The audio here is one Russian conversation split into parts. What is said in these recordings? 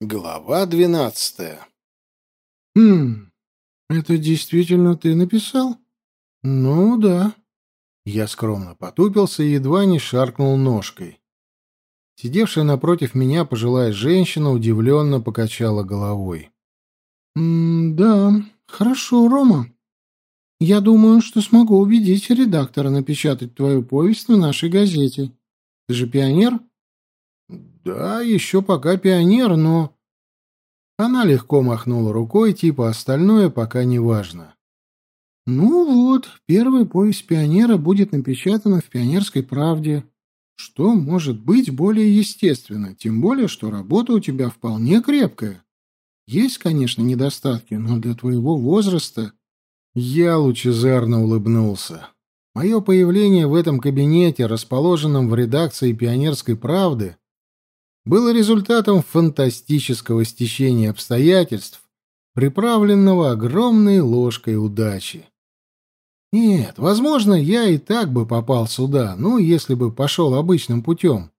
Глава двенадцатая. «Хм, это действительно ты написал?» «Ну да». Я скромно потупился и едва не шаркнул ножкой. Сидевшая напротив меня пожилая женщина удивленно покачала головой. «М «Да, хорошо, Рома. Я думаю, что смогу убедить редактора напечатать твою повесть в нашей газете. Ты же пионер?» «Да, еще пока пионер, но...» Она легко махнула рукой, типа остальное пока не важно. «Ну вот, первая повесть пионера будет напечатана в «Пионерской правде». Что может быть более естественно, тем более, что работа у тебя вполне крепкая. Есть, конечно, недостатки, но для твоего возраста...» Я лучезарно улыбнулся. Мое появление в этом кабинете, расположенном в редакции «Пионерской правды», было результатом фантастического стечения обстоятельств, приправленного огромной ложкой удачи. Нет, возможно, я и так бы попал сюда, ну, если бы пошел обычным путем.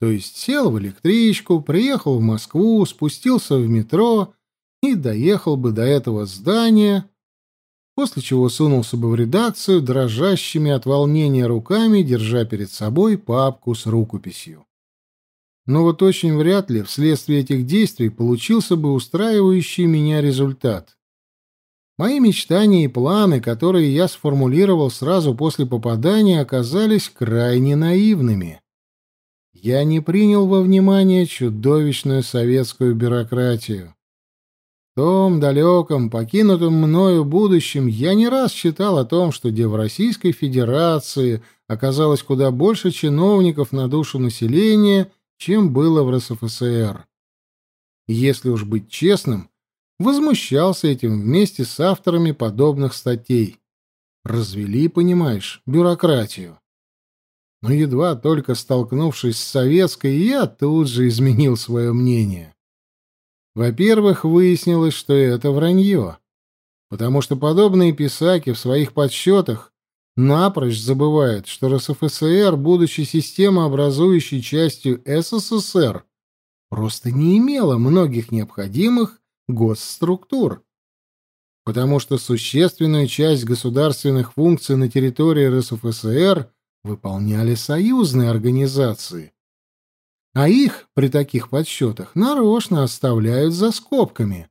То есть сел в электричку, приехал в Москву, спустился в метро и доехал бы до этого здания, после чего сунулся бы в редакцию, дрожащими от волнения руками, держа перед собой папку с рукописью. Но вот очень вряд ли вследствие этих действий получился бы устраивающий меня результат. Мои мечтания и планы, которые я сформулировал сразу после попадания, оказались крайне наивными. Я не принял во внимание чудовищную советскую бюрократию. В том далеком, покинутом мною будущем я не раз читал о том, что где в Российской Федерации оказалось куда больше чиновников на душу населения — чем было в РСФСР. Если уж быть честным, возмущался этим вместе с авторами подобных статей. Развели, понимаешь, бюрократию. Но едва только столкнувшись с советской, я тут же изменил свое мнение. Во-первых, выяснилось, что это вранье, потому что подобные писаки в своих подсчетах напрочь забывает, что РСФСР, будучи системообразующей частью СССР, просто не имела многих необходимых госструктур, потому что существенную часть государственных функций на территории РСФСР выполняли союзные организации, а их при таких подсчетах нарочно оставляют за скобками.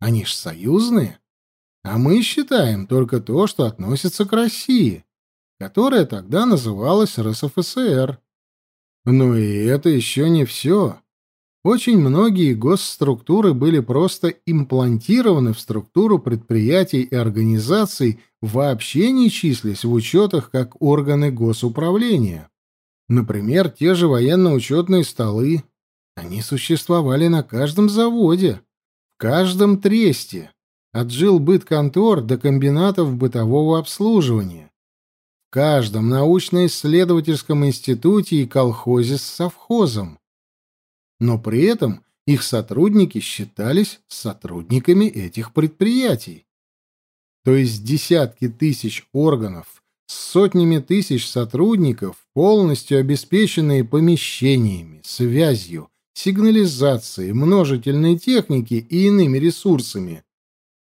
Они ж союзные. А мы считаем только то, что относится к России, которая тогда называлась РСФСР. Но и это еще не все. Очень многие госструктуры были просто имплантированы в структуру предприятий и организаций, вообще не числясь в учетах как органы госуправления. Например, те же военно-учетные столы. Они существовали на каждом заводе, в каждом тресте, от жилбытконтор до комбинатов бытового обслуживания. В каждом научно-исследовательском институте и колхозе с совхозом. Но при этом их сотрудники считались сотрудниками этих предприятий. То есть десятки тысяч органов с сотнями тысяч сотрудников, полностью обеспеченные помещениями, связью, сигнализацией, множительной техники и иными ресурсами,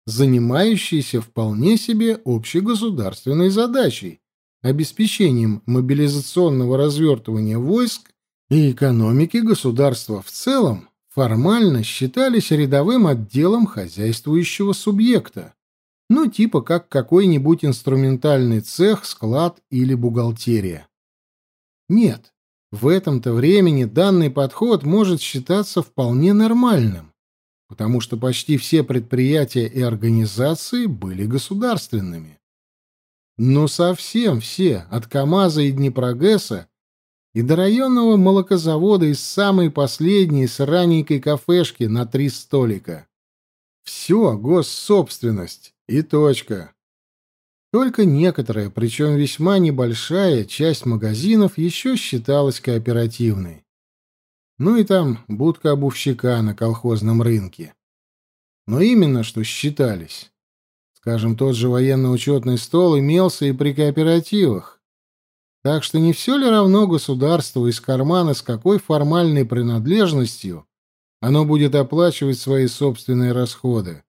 занимающиеся вполне себе общегосударственной задачей — обеспечением мобилизационного развертывания войск и экономики государства в целом, формально считались рядовым отделом хозяйствующего субъекта, ну типа как какой-нибудь инструментальный цех, склад или бухгалтерия. Нет, в этом-то времени данный подход может считаться вполне нормальным потому что почти все предприятия и организации были государственными. Но совсем все, от КАМАЗа и Днепрогэса и до районного молокозавода из самой последней с раненькой кафешки на три столика. Все госсобственность и точка. Только некоторая, причем весьма небольшая, часть магазинов еще считалась кооперативной. Ну и там будка обувщика на колхозном рынке. Но именно что считались. Скажем, тот же военно-учетный стол имелся и при кооперативах. Так что не все ли равно государству из кармана с какой формальной принадлежностью оно будет оплачивать свои собственные расходы.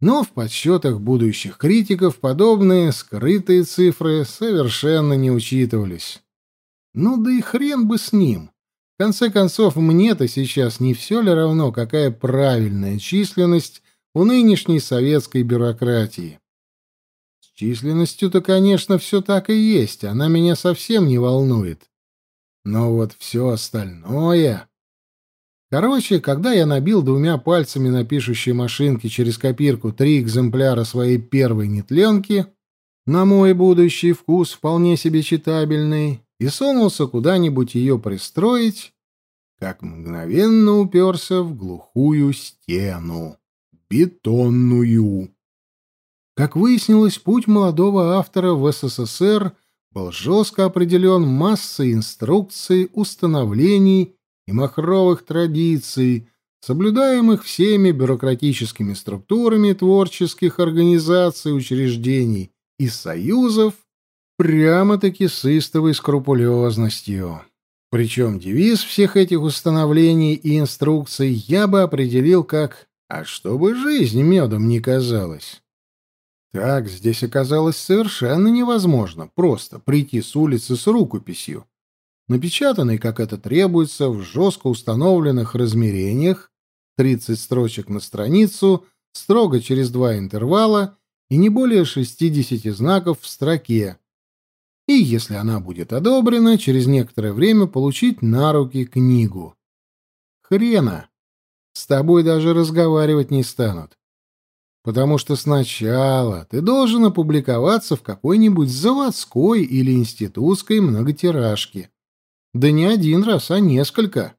Но в подсчетах будущих критиков подобные скрытые цифры совершенно не учитывались. Ну да и хрен бы с ним. В конце концов, мне-то сейчас не все ли равно, какая правильная численность у нынешней советской бюрократии. С численностью-то, конечно, все так и есть, она меня совсем не волнует. Но вот все остальное... Короче, когда я набил двумя пальцами на пишущей машинке через копирку три экземпляра своей первой нетленки, на мой будущий вкус вполне себе читабельный, и сунулся куда-нибудь ее пристроить, как мгновенно уперся в глухую стену. Бетонную. Как выяснилось, путь молодого автора в СССР был жестко определен массой инструкций, установлений и махровых традиций, соблюдаемых всеми бюрократическими структурами творческих организаций, учреждений и союзов, прямо-таки с истовой скрупулезностью. Причем девиз всех этих установлений и инструкций я бы определил как «А чтобы жизнь медом не казалась». Так здесь оказалось совершенно невозможно просто прийти с улицы с рукописью, напечатанной, как это требуется, в жестко установленных размерениях, 30 строчек на страницу, строго через два интервала и не более 60 знаков в строке, и, если она будет одобрена, через некоторое время получить на руки книгу. Хрена! С тобой даже разговаривать не станут. Потому что сначала ты должен опубликоваться в какой-нибудь заводской или институтской многотиражке. Да не один раз, а несколько.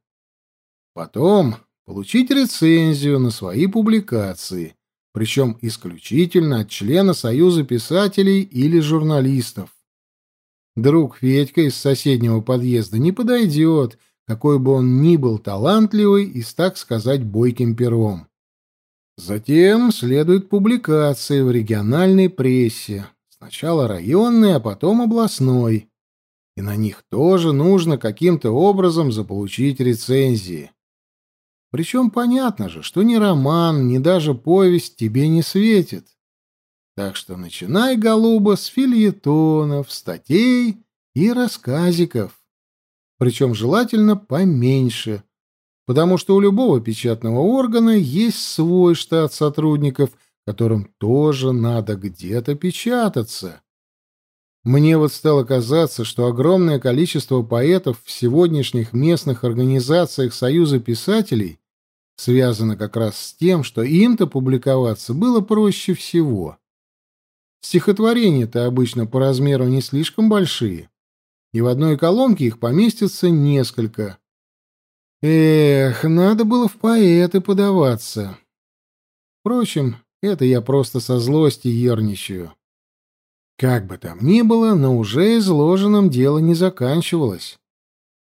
Потом получить рецензию на свои публикации, причем исключительно от члена Союза писателей или журналистов. Друг Федька из соседнего подъезда не подойдет, какой бы он ни был талантливый и, так сказать, бойким пером. Затем следует публикации в региональной прессе, сначала районной, а потом областной. И на них тоже нужно каким-то образом заполучить рецензии. Причем понятно же, что ни роман, ни даже повесть тебе не светит. Так что начинай, голуба, с фильетонов, статей и рассказиков. Причем желательно поменьше, потому что у любого печатного органа есть свой штат сотрудников, которым тоже надо где-то печататься. Мне вот стало казаться, что огромное количество поэтов в сегодняшних местных организациях Союза писателей связано как раз с тем, что им-то публиковаться было проще всего. Стихотворения-то обычно по размеру не слишком большие, и в одной колонке их поместится несколько. Эх, надо было в поэты подаваться. Впрочем, это я просто со злости ерничаю. Как бы там ни было, но уже изложенным дело не заканчивалось.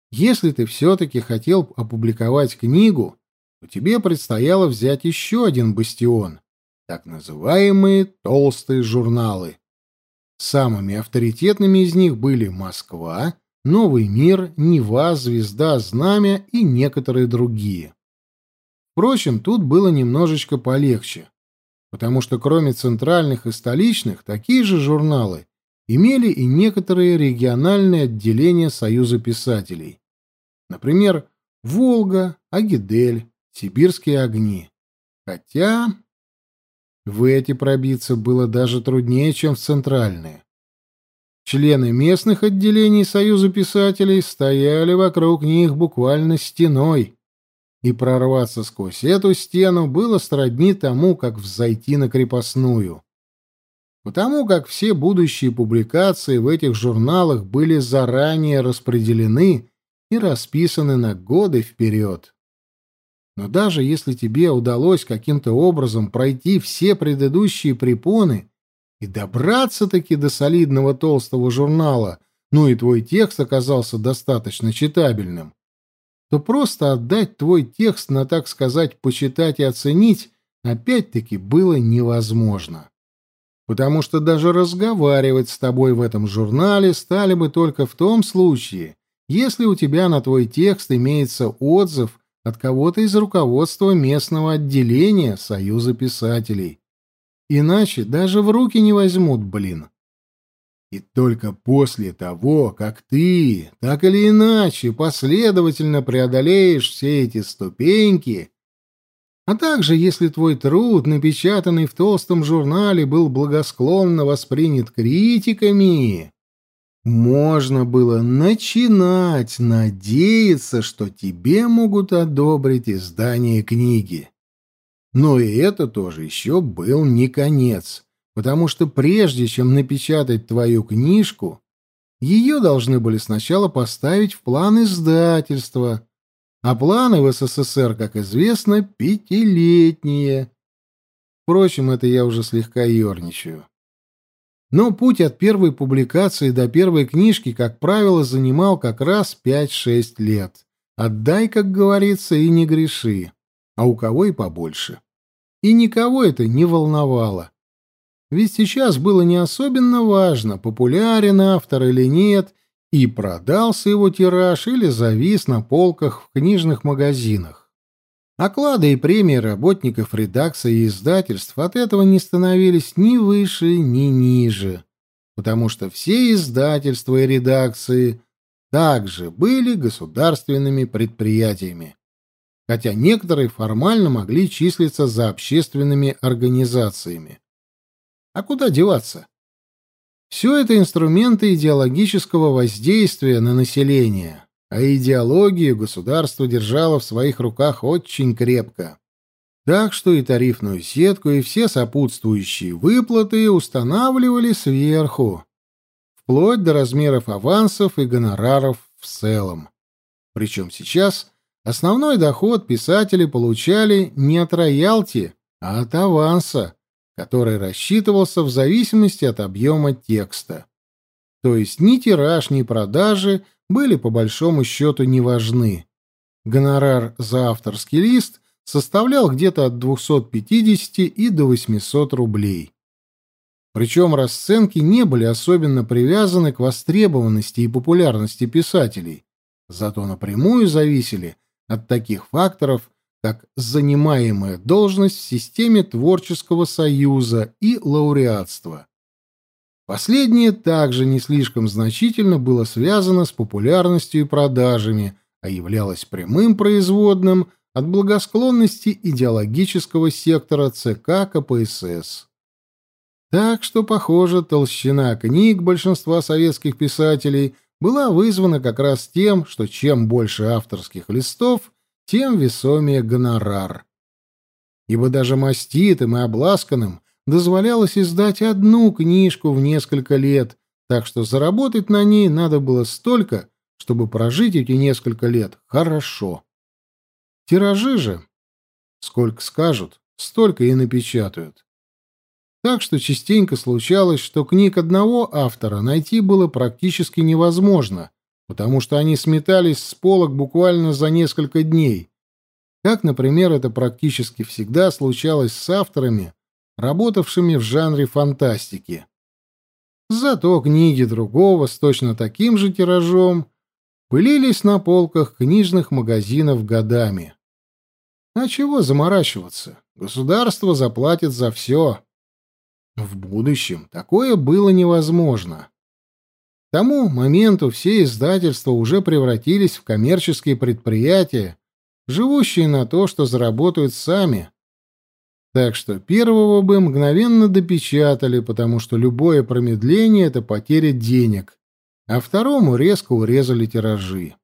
Если ты все-таки хотел опубликовать книгу, то тебе предстояло взять еще один бастион так называемые толстые журналы. Самыми авторитетными из них были «Москва», «Новый мир», «Нева», «Звезда», «Знамя» и некоторые другие. Впрочем, тут было немножечко полегче, потому что кроме центральных и столичных, такие же журналы имели и некоторые региональные отделения Союза писателей. Например, «Волга», «Агидель», «Сибирские огни». Хотя в эти пробиться было даже труднее, чем в центральные. Члены местных отделений Союза писателей стояли вокруг них буквально стеной, и прорваться сквозь эту стену было сродни тому, как взойти на крепостную. Потому как все будущие публикации в этих журналах были заранее распределены и расписаны на годы вперед. Но даже если тебе удалось каким-то образом пройти все предыдущие препоны и добраться-таки до солидного толстого журнала, ну и твой текст оказался достаточно читабельным, то просто отдать твой текст на, так сказать, почитать и оценить опять-таки было невозможно. Потому что даже разговаривать с тобой в этом журнале стали бы только в том случае, если у тебя на твой текст имеется отзыв от кого-то из руководства местного отделения Союза писателей. Иначе даже в руки не возьмут, блин. И только после того, как ты, так или иначе, последовательно преодолеешь все эти ступеньки, а также если твой труд, напечатанный в толстом журнале, был благосклонно воспринят критиками, можно было начинать надеяться, что тебе могут одобрить издание книги. Но и это тоже еще был не конец, потому что прежде чем напечатать твою книжку, ее должны были сначала поставить в план издательства, а планы в СССР, как известно, пятилетние. Впрочем, это я уже слегка ерничаю. Но путь от первой публикации до первой книжки, как правило, занимал как раз 5-6 лет. Отдай, как говорится, и не греши, а у кого и побольше. И никого это не волновало. Ведь сейчас было не особенно важно, популярен автор или нет, и продался его тираж или завис на полках в книжных магазинах. Оклады и премии работников редакции и издательств от этого не становились ни выше, ни ниже, потому что все издательства и редакции также были государственными предприятиями, хотя некоторые формально могли числиться за общественными организациями. А куда деваться? Все это инструменты идеологического воздействия на население, а идеологию государство держало в своих руках очень крепко. Так что и тарифную сетку, и все сопутствующие выплаты устанавливали сверху, вплоть до размеров авансов и гонораров в целом. Причем сейчас основной доход писатели получали не от роялти, а от аванса, который рассчитывался в зависимости от объема текста. То есть ни тираж, ни продажи – были по большому счету не важны. Гонорар за авторский лист составлял где-то от 250 и до 800 рублей. Причем расценки не были особенно привязаны к востребованности и популярности писателей, зато напрямую зависели от таких факторов, как занимаемая должность в системе творческого союза и лауреатство. Последнее также не слишком значительно было связано с популярностью и продажами, а являлось прямым производным от благосклонности идеологического сектора ЦК КПСС. Так что, похоже, толщина книг большинства советских писателей была вызвана как раз тем, что чем больше авторских листов, тем весомее гонорар. Ибо даже маститым и обласканным дозволялось издать одну книжку в несколько лет, так что заработать на ней надо было столько, чтобы прожить эти несколько лет хорошо. Тиражи же, сколько скажут, столько и напечатают. Так что частенько случалось, что книг одного автора найти было практически невозможно, потому что они сметались с полок буквально за несколько дней. Как, например, это практически всегда случалось с авторами, работавшими в жанре фантастики. Зато книги другого с точно таким же тиражом пылились на полках книжных магазинов годами. А чего заморачиваться? Государство заплатит за все. В будущем такое было невозможно. К тому моменту все издательства уже превратились в коммерческие предприятия, живущие на то, что заработают сами, так что первого бы мгновенно допечатали, потому что любое промедление — это потеря денег, а второму резко урезали тиражи.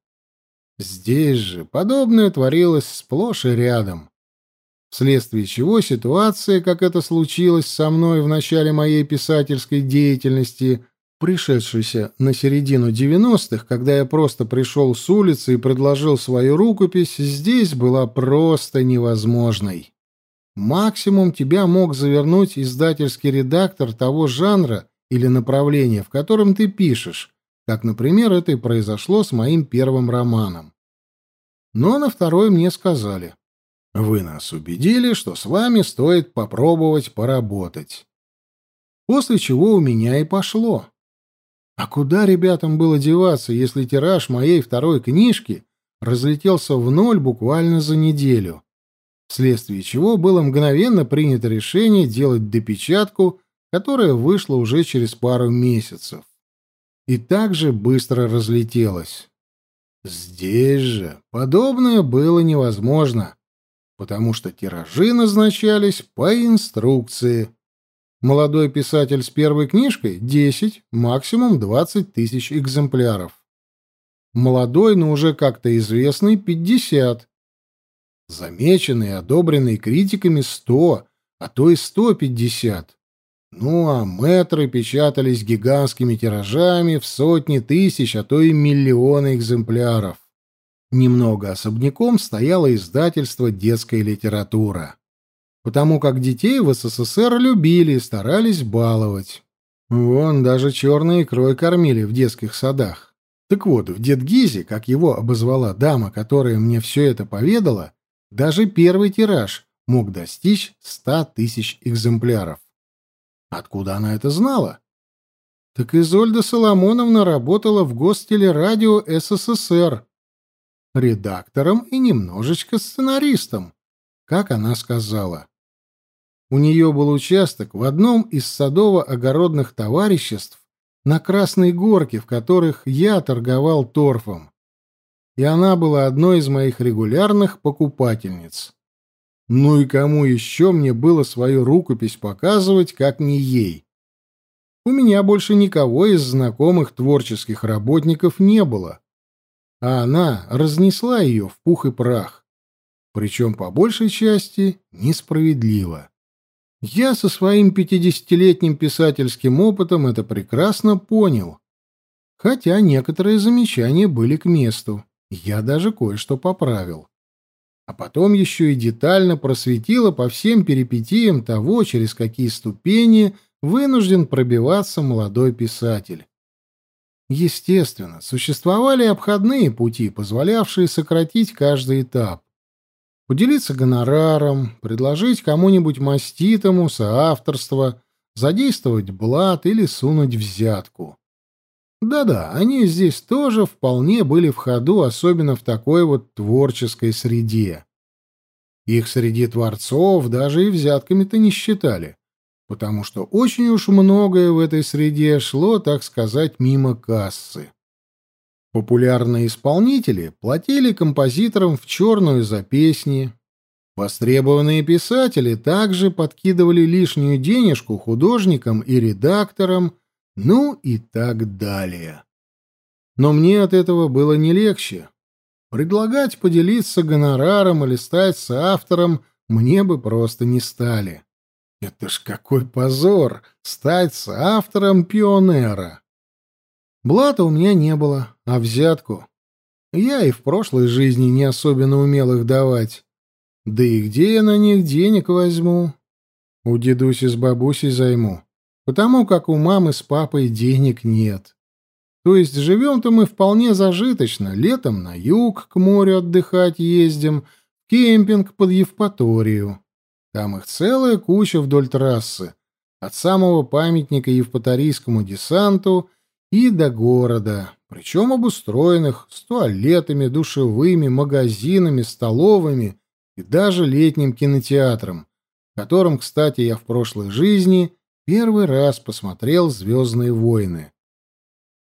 Здесь же подобное творилось сплошь и рядом. Вследствие чего ситуация, как это случилось со мной в начале моей писательской деятельности, пришедшейся на середину девяностых, когда я просто пришел с улицы и предложил свою рукопись, здесь была просто невозможной. Максимум тебя мог завернуть издательский редактор того жанра или направления, в котором ты пишешь, как, например, это и произошло с моим первым романом. Но на второй мне сказали, «Вы нас убедили, что с вами стоит попробовать поработать». После чего у меня и пошло. А куда ребятам было деваться, если тираж моей второй книжки разлетелся в ноль буквально за неделю, вследствие чего было мгновенно принято решение делать допечатку, которая вышла уже через пару месяцев. И также быстро разлетелась. Здесь же подобное было невозможно, потому что тиражи назначались по инструкции. Молодой писатель с первой книжкой — 10, максимум 20 тысяч экземпляров. Молодой, но уже как-то известный — 50. Замеченный и одобренный критиками — 100, а то и 150. Ну а метры печатались гигантскими тиражами в сотни тысяч, а то и миллионы экземпляров. Немного особняком стояло издательство «Детская литература», потому как детей в СССР любили и старались баловать. Вон даже черной икрой кормили в детских садах. Так вот, в Дедгизе, как его обозвала дама, которая мне все это поведала, даже первый тираж мог достичь ста тысяч экземпляров. Откуда она это знала? Так Изольда Соломоновна работала в Гостелерадио СССР. Редактором и немножечко сценаристом, как она сказала. У нее был участок в одном из садово-огородных товариществ на Красной Горке, в которых я торговал торфом. И она была одной из моих регулярных покупательниц. Ну и кому еще мне было свою рукопись показывать, как не ей? У меня больше никого из знакомых творческих работников не было. А она разнесла ее в пух и прах. Причем по большей части несправедливо. Я со своим пятидесятилетним писательским опытом это прекрасно понял. Хотя некоторые замечания были к месту. Я даже кое-что поправил а потом еще и детально просветила по всем перипетиям того, через какие ступени вынужден пробиваться молодой писатель. Естественно, существовали обходные пути, позволявшие сократить каждый этап. Поделиться гонораром, предложить кому-нибудь маститому соавторство, задействовать блат или сунуть взятку. Да-да, они здесь тоже вполне были в ходу, особенно в такой вот творческой среде. Их среди творцов даже и взятками-то не считали, потому что очень уж многое в этой среде шло, так сказать, мимо кассы. Популярные исполнители платили композиторам в черную за песни. Востребованные писатели также подкидывали лишнюю денежку художникам и редакторам – ну и так далее. Но мне от этого было не легче. Предлагать поделиться гонораром или стать соавтором мне бы просто не стали. Это ж какой позор — стать соавтором пионера. Блата у меня не было, а взятку. Я и в прошлой жизни не особенно умел их давать. Да и где я на них денег возьму? У дедуси с бабусей займу потому как у мамы с папой денег нет. То есть живем-то мы вполне зажиточно, летом на юг к морю отдыхать ездим, кемпинг под Евпаторию. Там их целая куча вдоль трассы, от самого памятника Евпаторийскому десанту и до города, причем обустроенных с туалетами, душевыми, магазинами, столовыми и даже летним кинотеатром, которым, кстати, я в прошлой жизни первый раз посмотрел «Звездные войны».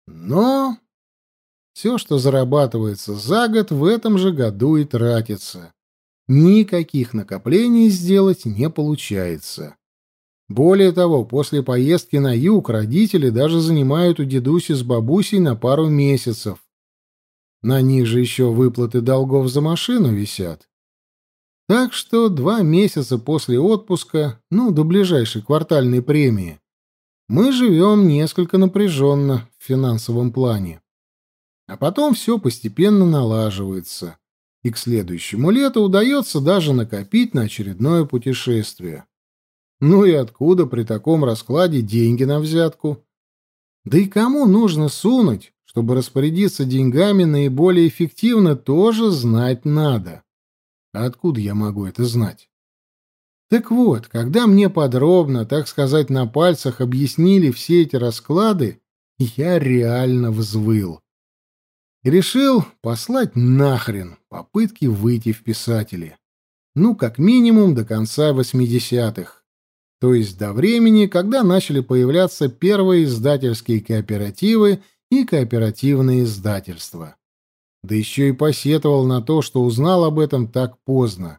Но все, что зарабатывается за год, в этом же году и тратится. Никаких накоплений сделать не получается. Более того, после поездки на юг родители даже занимают у дедуси с бабусей на пару месяцев. На них же еще выплаты долгов за машину висят. Так что два месяца после отпуска, ну, до ближайшей квартальной премии, мы живем несколько напряженно в финансовом плане. А потом все постепенно налаживается, и к следующему лету удается даже накопить на очередное путешествие. Ну и откуда при таком раскладе деньги на взятку? Да и кому нужно сунуть, чтобы распорядиться деньгами наиболее эффективно, тоже знать надо. А откуда я могу это знать? Так вот, когда мне подробно, так сказать, на пальцах объяснили все эти расклады, я реально взвыл. и решил послать нахрен попытки выйти в писатели. Ну, как минимум, до конца 80-х. То есть до времени, когда начали появляться первые издательские кооперативы и кооперативные издательства. Да еще и посетовал на то, что узнал об этом так поздно.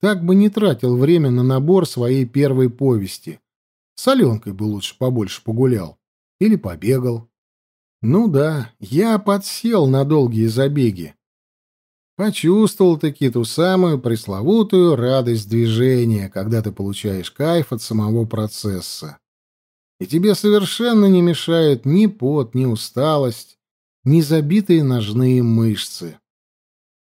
Так бы не тратил время на набор своей первой повести. С Аленкой бы лучше побольше погулял. Или побегал. Ну да, я подсел на долгие забеги. Почувствовал-таки ту самую пресловутую радость движения, когда ты получаешь кайф от самого процесса. И тебе совершенно не мешают ни пот, ни усталость, ни забитые ножные мышцы.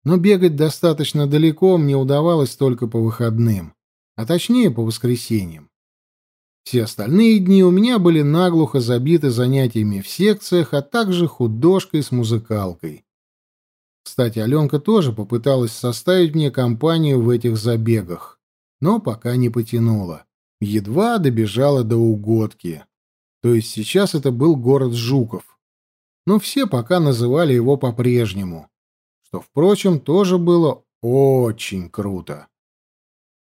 Но бегать достаточно далеко мне удавалось только по выходным, а точнее по воскресеньям. Все остальные дни у меня были наглухо забиты занятиями в секциях, а также художкой с музыкалкой. Кстати, Аленка тоже попыталась составить мне компанию в этих забегах, но пока не потянула. Едва добежала до Угодки. То есть сейчас это был город Жуков. Но все пока называли его по-прежнему, что, впрочем, тоже было очень круто.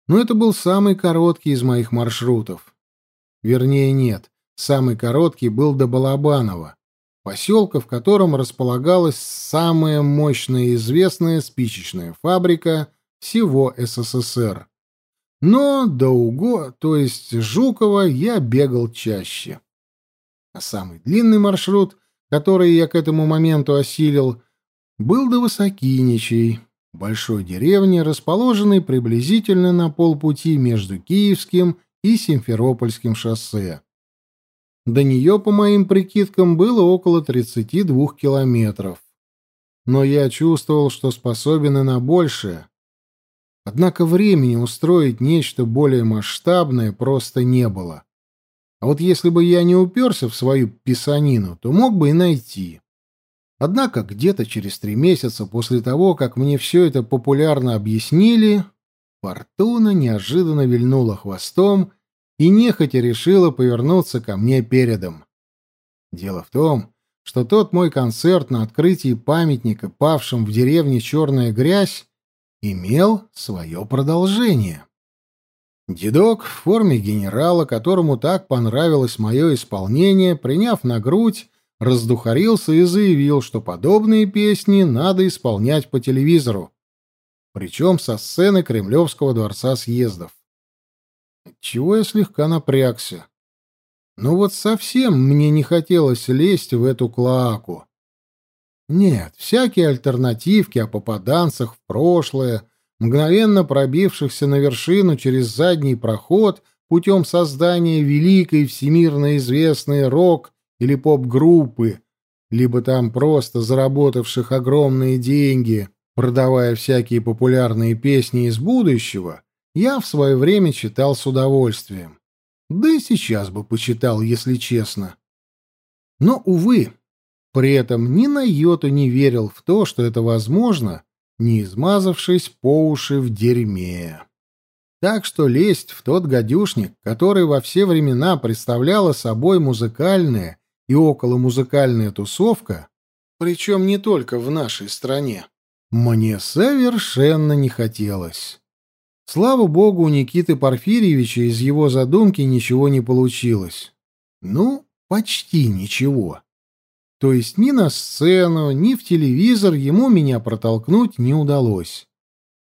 Но это был самый короткий из моих маршрутов. Вернее, нет, самый короткий был до Балабанова, поселка, в котором располагалась самая мощная и известная спичечная фабрика всего СССР. Но до Уго, то есть Жукова, я бегал чаще. А самый длинный маршрут, который я к этому моменту осилил, был до Высокиничей, большой деревни, расположенной приблизительно на полпути между Киевским и Симферопольским шоссе. До нее, по моим прикидкам, было около 32 километров. Но я чувствовал, что способен и на большее. Однако времени устроить нечто более масштабное просто не было. А вот если бы я не уперся в свою писанину, то мог бы и найти. Однако где-то через три месяца после того, как мне все это популярно объяснили, Фортуна неожиданно вильнула хвостом и нехотя решила повернуться ко мне передом. Дело в том, что тот мой концерт на открытии памятника павшим в деревне Черная Грязь имел свое продолжение. Дедок в форме генерала, которому так понравилось мое исполнение, приняв на грудь, раздухарился и заявил, что подобные песни надо исполнять по телевизору, причем со сцены Кремлевского дворца съездов. Чего я слегка напрягся. Ну вот совсем мне не хотелось лезть в эту клоаку. Нет, всякие альтернативки о попаданцах в прошлое, мгновенно пробившихся на вершину через задний проход путем создания великой всемирно известной рок- или поп-группы, либо там просто заработавших огромные деньги, продавая всякие популярные песни из будущего, я в свое время читал с удовольствием. Да и сейчас бы почитал, если честно. Но, увы, при этом ни на йоту не верил в то, что это возможно, не измазавшись по уши в дерьме. Так что лезть в тот гадюшник, который во все времена представляла собой музыкальная и околомузыкальная тусовка, причем не только в нашей стране, мне совершенно не хотелось. Слава богу, у Никиты Порфирьевича из его задумки ничего не получилось. Ну, почти ничего. То есть ни на сцену, ни в телевизор ему меня протолкнуть не удалось.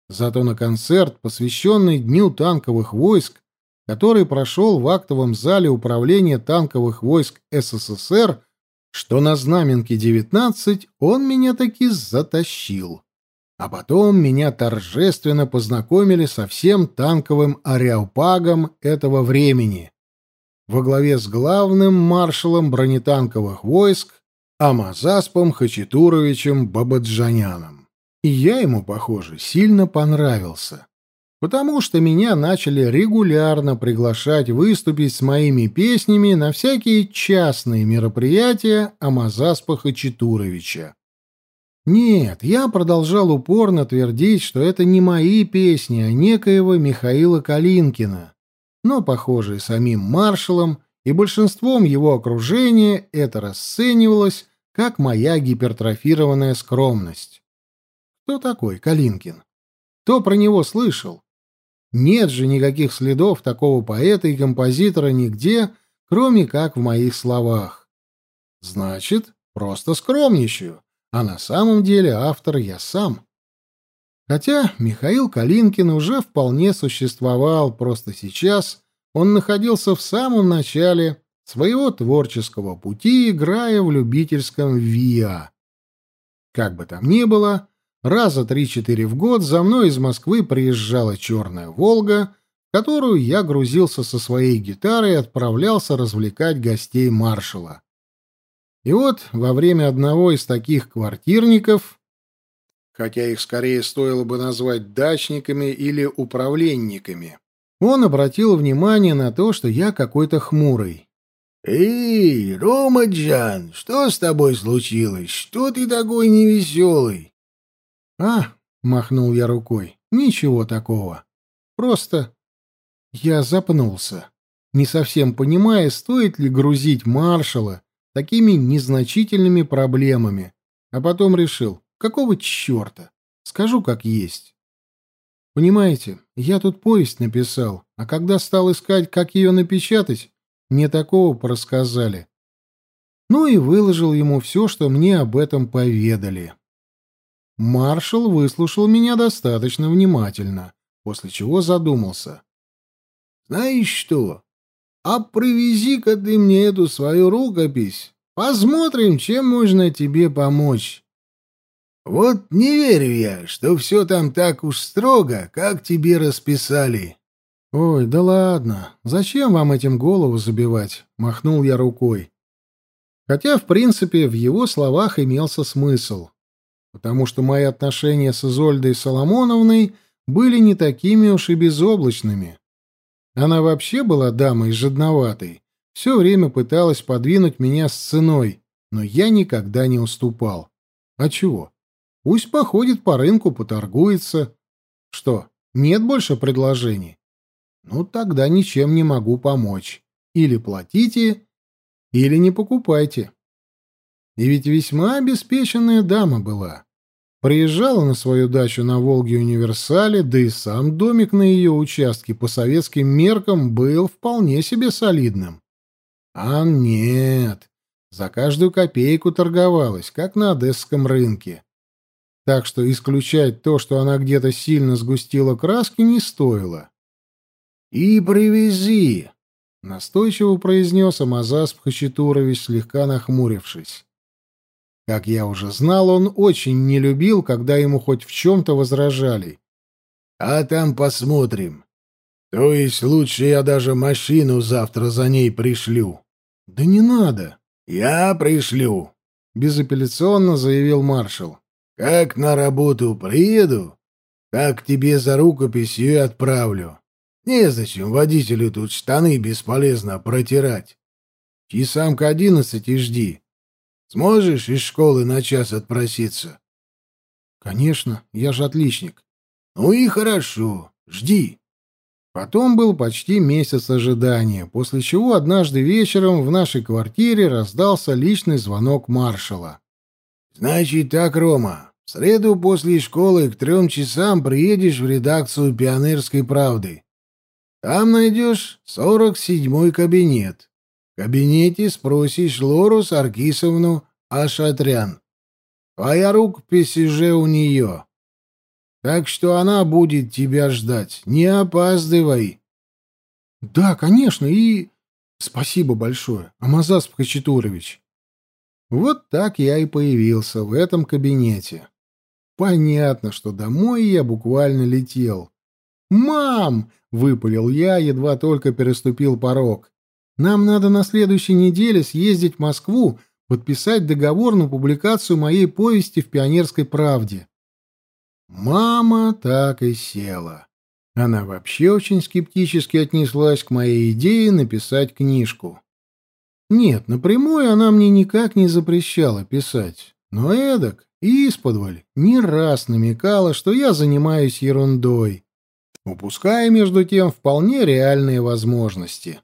Зато на концерт, посвященный Дню танковых войск, который прошел в актовом зале Управления танковых войск СССР, что на Знаменке 19, он меня таки затащил. А потом меня торжественно познакомили со всем танковым ареопагом этого времени во главе с главным маршалом бронетанковых войск Амазаспом Хачатуровичем Бабаджаняном. И я ему, похоже, сильно понравился, потому что меня начали регулярно приглашать выступить с моими песнями на всякие частные мероприятия Амазаспа Хачатуровича. Нет, я продолжал упорно твердить, что это не мои песни, а некоего Михаила Калинкина. Но, похоже, самим маршалом и большинством его окружения это расценивалось как моя гипертрофированная скромность. Кто такой Калинкин? Кто про него слышал? Нет же никаких следов такого поэта и композитора нигде, кроме как в моих словах. Значит, просто скромничаю, а на самом деле автор я сам. Хотя Михаил Калинкин уже вполне существовал, просто сейчас он находился в самом начале своего творческого пути, играя в любительском ВИА. Как бы там ни было, раза три-четыре в год за мной из Москвы приезжала «Черная Волга», которую я грузился со своей гитарой и отправлялся развлекать гостей маршала. И вот во время одного из таких квартирников, хотя их скорее стоило бы назвать дачниками или управленниками, он обратил внимание на то, что я какой-то хмурый. «Эй, Рома Джан, что с тобой случилось? Что ты такой невеселый?» «А», — махнул я рукой, — «ничего такого. Просто я запнулся, не совсем понимая, стоит ли грузить маршала такими незначительными проблемами, а потом решил, какого черта, скажу как есть. Понимаете, я тут повесть написал, а когда стал искать, как ее напечатать, мне такого порассказали. Ну и выложил ему все, что мне об этом поведали. Маршал выслушал меня достаточно внимательно, после чего задумался. «Знаешь что? А привези-ка ты мне эту свою рукопись. Посмотрим, чем можно тебе помочь. Вот не верю я, что все там так уж строго, как тебе расписали. «Ой, да ладно. Зачем вам этим голову забивать?» — махнул я рукой. Хотя, в принципе, в его словах имелся смысл. Потому что мои отношения с Изольдой Соломоновной были не такими уж и безоблачными. Она вообще была дамой жадноватой, все время пыталась подвинуть меня с ценой, но я никогда не уступал. А чего? Пусть походит по рынку, поторгуется. Что, нет больше предложений? ну тогда ничем не могу помочь. Или платите, или не покупайте. И ведь весьма обеспеченная дама была. Приезжала на свою дачу на Волге-Универсале, да и сам домик на ее участке по советским меркам был вполне себе солидным. А нет, за каждую копейку торговалась, как на одесском рынке. Так что исключать то, что она где-то сильно сгустила краски, не стоило. «И привези!» — настойчиво произнес Амазас Хачатурович, слегка нахмурившись. Как я уже знал, он очень не любил, когда ему хоть в чем-то возражали. «А там посмотрим. То есть лучше я даже машину завтра за ней пришлю». «Да не надо». «Я пришлю», — безапелляционно заявил маршал. «Как на работу приеду, так тебе за рукописью и отправлю. Незачем водителю тут штаны бесполезно протирать. Часам к одиннадцати жди. Сможешь из школы на час отпроситься? Конечно, я же отличник. Ну и хорошо, жди. Потом был почти месяц ожидания, после чего однажды вечером в нашей квартире раздался личный звонок маршала. «Значит так, Рома, в среду после школы к трем часам приедешь в редакцию «Пионерской правды». Там найдешь сорок седьмой кабинет. В кабинете спросишь Лору Саркисовну Ашатрян. Твоя рукопись уже у нее. Так что она будет тебя ждать. Не опаздывай. Да, конечно, и... Спасибо большое, Амазас Пхачатурович. Вот так я и появился в этом кабинете. Понятно, что домой я буквально летел. «Мам!» — выпалил я, едва только переступил порог. «Нам надо на следующей неделе съездить в Москву, подписать договор на публикацию моей повести в «Пионерской правде». Мама так и села. Она вообще очень скептически отнеслась к моей идее написать книжку. Нет, напрямую она мне никак не запрещала писать, но эдак, исподволь, не раз намекала, что я занимаюсь ерундой упуская между тем вполне реальные возможности.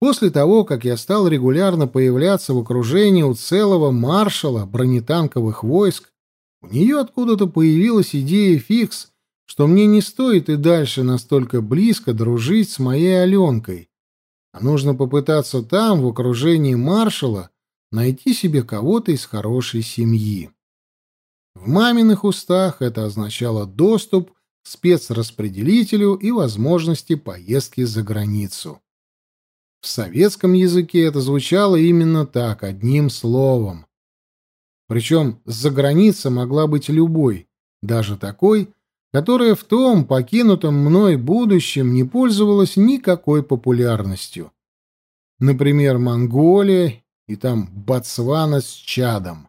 После того, как я стал регулярно появляться в окружении у целого маршала бронетанковых войск, у нее откуда-то появилась идея фикс, что мне не стоит и дальше настолько близко дружить с моей Аленкой, нужно попытаться там, в окружении маршала, найти себе кого-то из хорошей семьи. В маминых устах это означало доступ к спецраспределителю и возможности поездки за границу. В советском языке это звучало именно так, одним словом. Причем за граница могла быть любой, даже такой, которая в том покинутом мной будущем не пользовалась никакой популярностью. Например, Монголия и там Ботсвана с Чадом.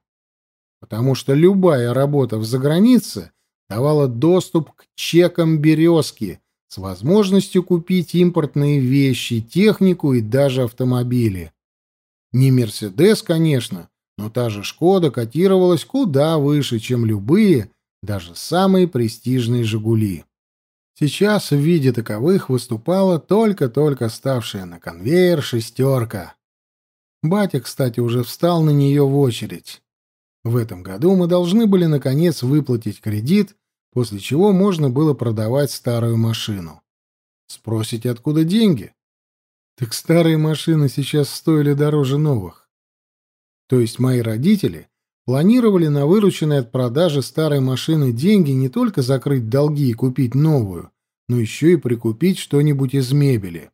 Потому что любая работа в загранице давала доступ к чекам «Березки», с возможностью купить импортные вещи, технику и даже автомобили. Не «Мерседес», конечно, но та же «Шкода» котировалась куда выше, чем любые, даже самые престижные «Жигули». Сейчас в виде таковых выступала только-только ставшая на конвейер «шестерка». Батя, кстати, уже встал на нее в очередь. В этом году мы должны были, наконец, выплатить кредит после чего можно было продавать старую машину. Спросите, откуда деньги? Так старые машины сейчас стоили дороже новых. То есть мои родители планировали на вырученные от продажи старой машины деньги не только закрыть долги и купить новую, но еще и прикупить что-нибудь из мебели.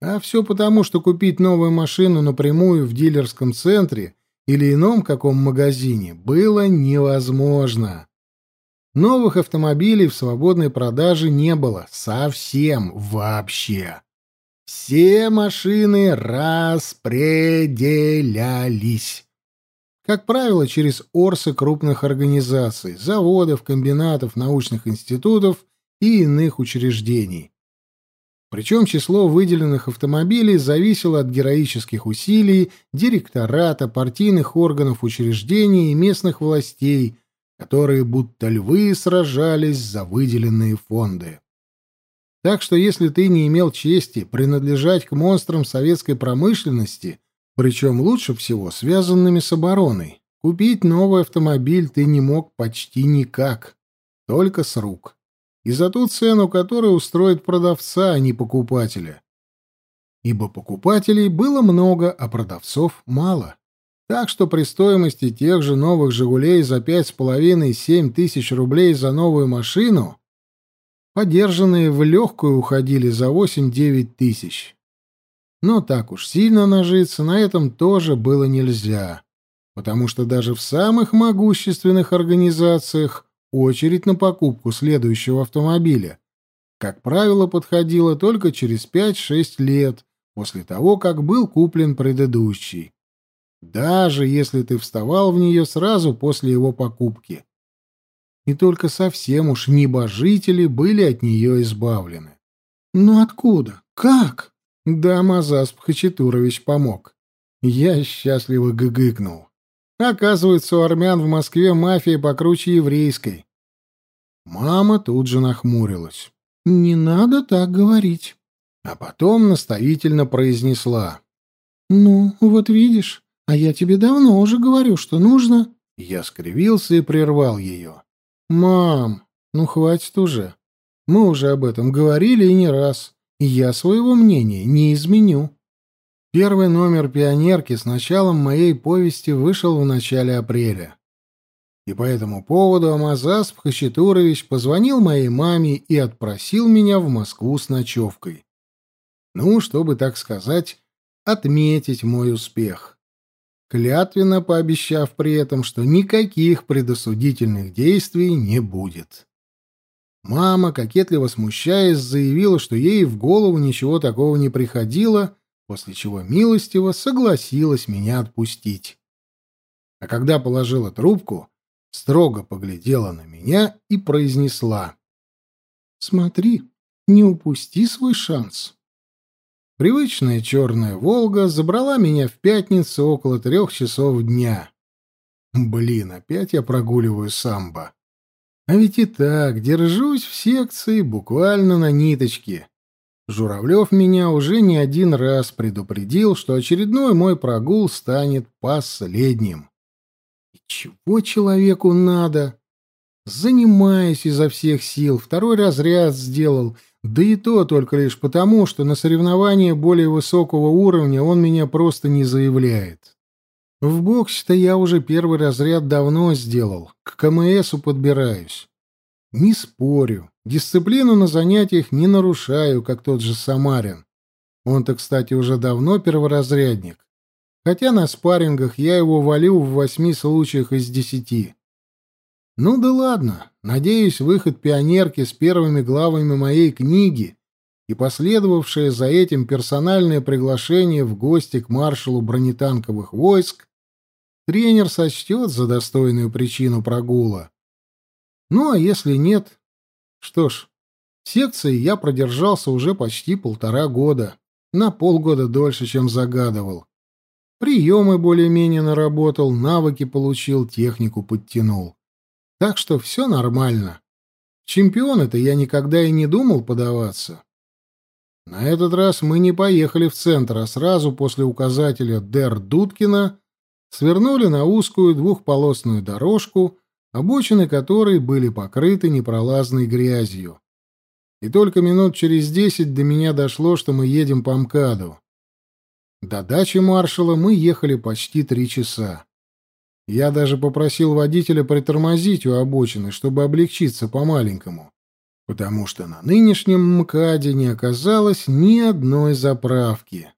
А все потому, что купить новую машину напрямую в дилерском центре или ином каком магазине было невозможно. Новых автомобилей в свободной продаже не было совсем вообще. Все машины распределялись. Как правило, через орсы крупных организаций, заводов, комбинатов, научных институтов и иных учреждений. Причем число выделенных автомобилей зависело от героических усилий директората, партийных органов учреждений и местных властей – которые будто львы сражались за выделенные фонды. Так что если ты не имел чести принадлежать к монстрам советской промышленности, причем лучше всего связанными с обороной, купить новый автомобиль ты не мог почти никак, только с рук. И за ту цену, которую устроит продавца, а не покупателя. Ибо покупателей было много, а продавцов мало. Так что при стоимости тех же новых «Жигулей» за пять с половиной-семь тысяч рублей за новую машину, подержанные в легкую уходили за восемь-девять тысяч. Но так уж сильно нажиться на этом тоже было нельзя, потому что даже в самых могущественных организациях очередь на покупку следующего автомобиля, как правило, подходила только через пять-шесть лет после того, как был куплен предыдущий даже если ты вставал в нее сразу после его покупки. И только совсем уж небожители были от нее избавлены. «Ну откуда? Как?» Да, Мазасп Хачатурович помог. Я счастливо гыгыкнул. Оказывается, у армян в Москве мафия покруче еврейской. Мама тут же нахмурилась. «Не надо так говорить». А потом наставительно произнесла. «Ну, вот видишь, а я тебе давно уже говорю, что нужно...» Я скривился и прервал ее. «Мам, ну хватит уже. Мы уже об этом говорили и не раз, я своего мнения не изменю». Первый номер «Пионерки» с началом моей повести вышел в начале апреля. И по этому поводу Амазас Хачатурович позвонил моей маме и отпросил меня в Москву с ночевкой. Ну, чтобы, так сказать, отметить мой успех клятвенно пообещав при этом, что никаких предосудительных действий не будет. Мама, кокетливо смущаясь, заявила, что ей в голову ничего такого не приходило, после чего милостиво согласилась меня отпустить. А когда положила трубку, строго поглядела на меня и произнесла. «Смотри, не упусти свой шанс». Привычная черная «Волга» забрала меня в пятницу около трех часов дня. Блин, опять я прогуливаю самбо. А ведь и так держусь в секции буквально на ниточке. Журавлев меня уже не один раз предупредил, что очередной мой прогул станет последним. И чего человеку надо? Занимаюсь изо всех сил, второй разряд сделал, да и то только лишь потому, что на соревнования более высокого уровня он меня просто не заявляет. В боксе-то я уже первый разряд давно сделал, к КМСу подбираюсь. Не спорю, дисциплину на занятиях не нарушаю, как тот же Самарин. Он-то, кстати, уже давно перворазрядник. Хотя на спаррингах я его валю в восьми случаях из десяти. Ну да ладно, надеюсь, выход пионерки с первыми главами моей книги и последовавшее за этим персональное приглашение в гости к маршалу бронетанковых войск тренер сочтет за достойную причину прогула. Ну, а если нет... Что ж, в секции я продержался уже почти полтора года. На полгода дольше, чем загадывал. Приемы более-менее наработал, навыки получил, технику подтянул. Так что все нормально. чемпион это я никогда и не думал подаваться. На этот раз мы не поехали в центр, а сразу после указателя Дер Дудкина свернули на узкую двухполосную дорожку, обочины которой были покрыты непролазной грязью. И только минут через десять до меня дошло, что мы едем по МКАДу. До дачи маршала мы ехали почти три часа. Я даже попросил водителя притормозить у обочины, чтобы облегчиться по-маленькому, потому что на нынешнем МКАДе не оказалось ни одной заправки.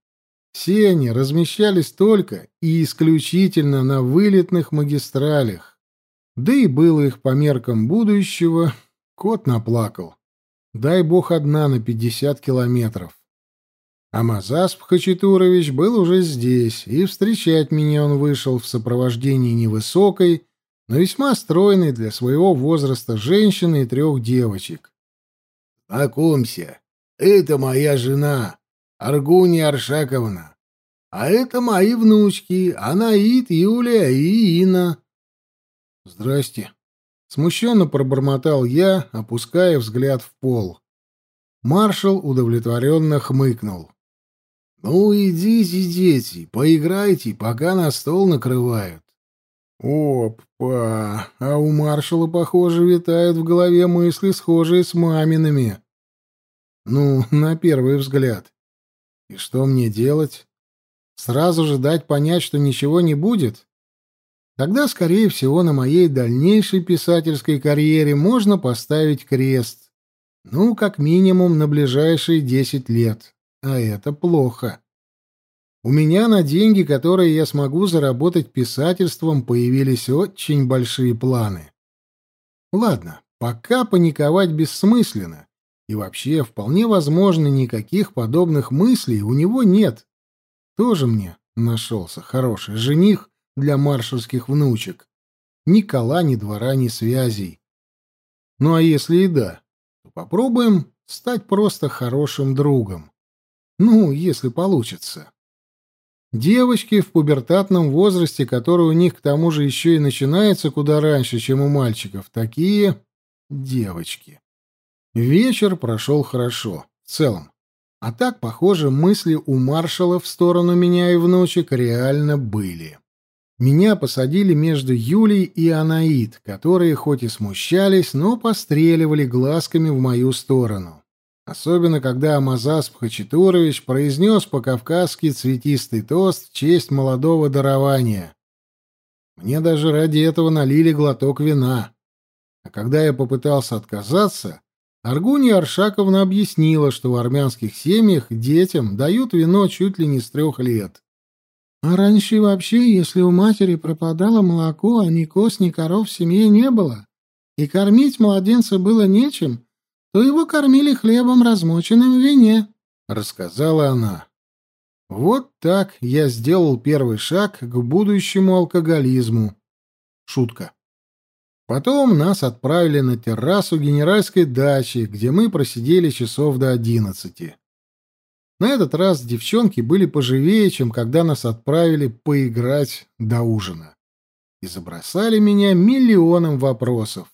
Все они размещались только и исключительно на вылетных магистралях. Да и было их по меркам будущего, кот наплакал. Дай бог одна на пятьдесят километров. А Мазасп Хачатурович был уже здесь, и встречать меня он вышел в сопровождении невысокой, но весьма стройной для своего возраста женщины и трех девочек. «Знакомься, это моя жена, Аргуния Аршаковна. А это мои внучки, Анаит, Юлия и Инна». «Здрасте». Смущенно пробормотал я, опуская взгляд в пол. Маршал удовлетворенно хмыкнул. «Ну, идите, дети, поиграйте, пока на стол накрывают». «Опа! А у маршала, похоже, витают в голове мысли, схожие с мамиными. Ну, на первый взгляд. И что мне делать? Сразу же дать понять, что ничего не будет? Тогда, скорее всего, на моей дальнейшей писательской карьере можно поставить крест. Ну, как минимум, на ближайшие десять лет. А это плохо. У меня на деньги, которые я смогу заработать писательством, появились очень большие планы. Ладно, пока паниковать бессмысленно. И вообще, вполне возможно, никаких подобных мыслей у него нет. Тоже мне нашелся хороший жених, для маршальских внучек. Ни кола, ни двора, ни связей. Ну а если и да, то попробуем стать просто хорошим другом. Ну, если получится. Девочки в пубертатном возрасте, который у них к тому же еще и начинается куда раньше, чем у мальчиков, такие девочки. Вечер прошел хорошо, в целом. А так, похоже, мысли у маршала в сторону меня и внучек реально были. Меня посадили между Юлей и Анаид, которые хоть и смущались, но постреливали глазками в мою сторону. Особенно, когда Амазасп Хачатурович произнес по-кавказски цветистый тост в честь молодого дарования. Мне даже ради этого налили глоток вина. А когда я попытался отказаться, Аргуния Аршаковна объяснила, что в армянских семьях детям дают вино чуть ли не с трех лет. А раньше вообще, если у матери пропадало молоко, а ни коз, ни коров в семье не было, и кормить младенца было нечем, то его кормили хлебом, размоченным в вине, — рассказала она. Вот так я сделал первый шаг к будущему алкоголизму. Шутка. Потом нас отправили на террасу генеральской дачи, где мы просидели часов до одиннадцати. На этот раз девчонки были поживее, чем когда нас отправили поиграть до ужина. И забросали меня миллионом вопросов.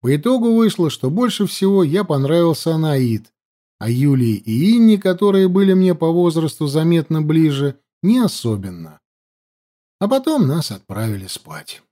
По итогу вышло, что больше всего я понравился Анаид, а Юлии и Инне, которые были мне по возрасту заметно ближе, не особенно. А потом нас отправили спать.